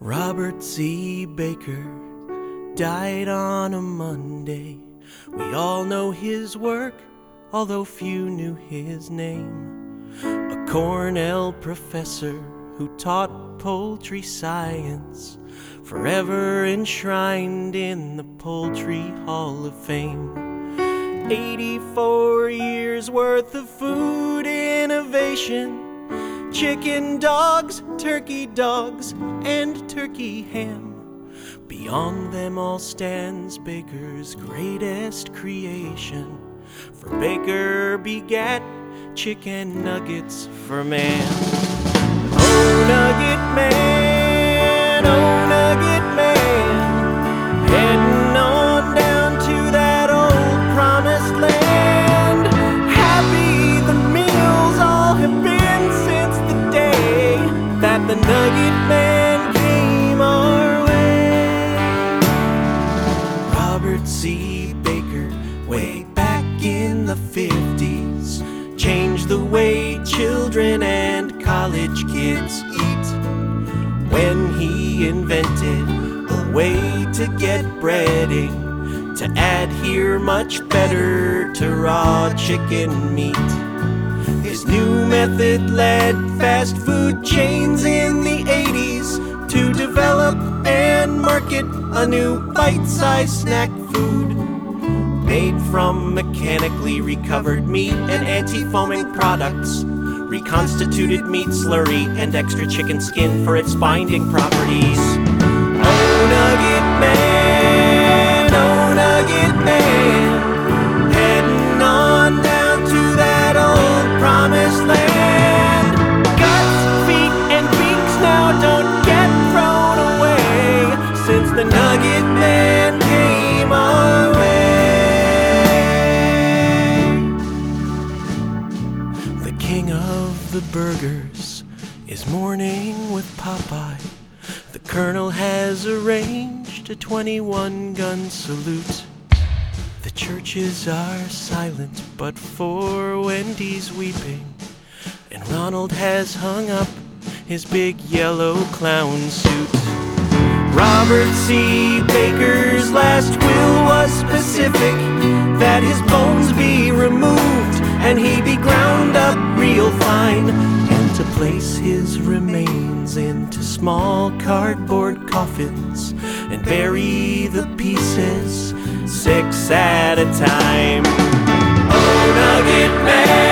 Robert C. Baker died on a Monday. We all know his work, although few knew his name. A Cornell professor who taught poultry science, forever enshrined in the Poultry Hall of Fame. 84 years worth of food innovation chicken dogs, turkey dogs, and turkey ham. Beyond them all stands Baker's greatest creation. For Baker begat chicken nuggets for man. The nugget man came our way. Robert C. Baker, way back in the 50s, changed the way children and college kids eat when he invented a way to get breading to adhere much better to raw chicken meat. His new method led fast food chains in the 80s to develop and market a new bite sized snack food made from mechanically recovered meat and anti foaming products, reconstituted meat slurry, and extra chicken skin for its binding properties. Oh, Nugget Man, burgers is mourning with Popeye. The colonel has arranged a 21 gun salute. The churches are silent, but for Wendy's weeping. And Ronald has hung up his big yellow clown suit. Robert C. Baker's last will was specific that his bones be removed and he be ground up real fine, and to place his remains into small cardboard coffins and bury the pieces six at a time. Oh, Nugget Man!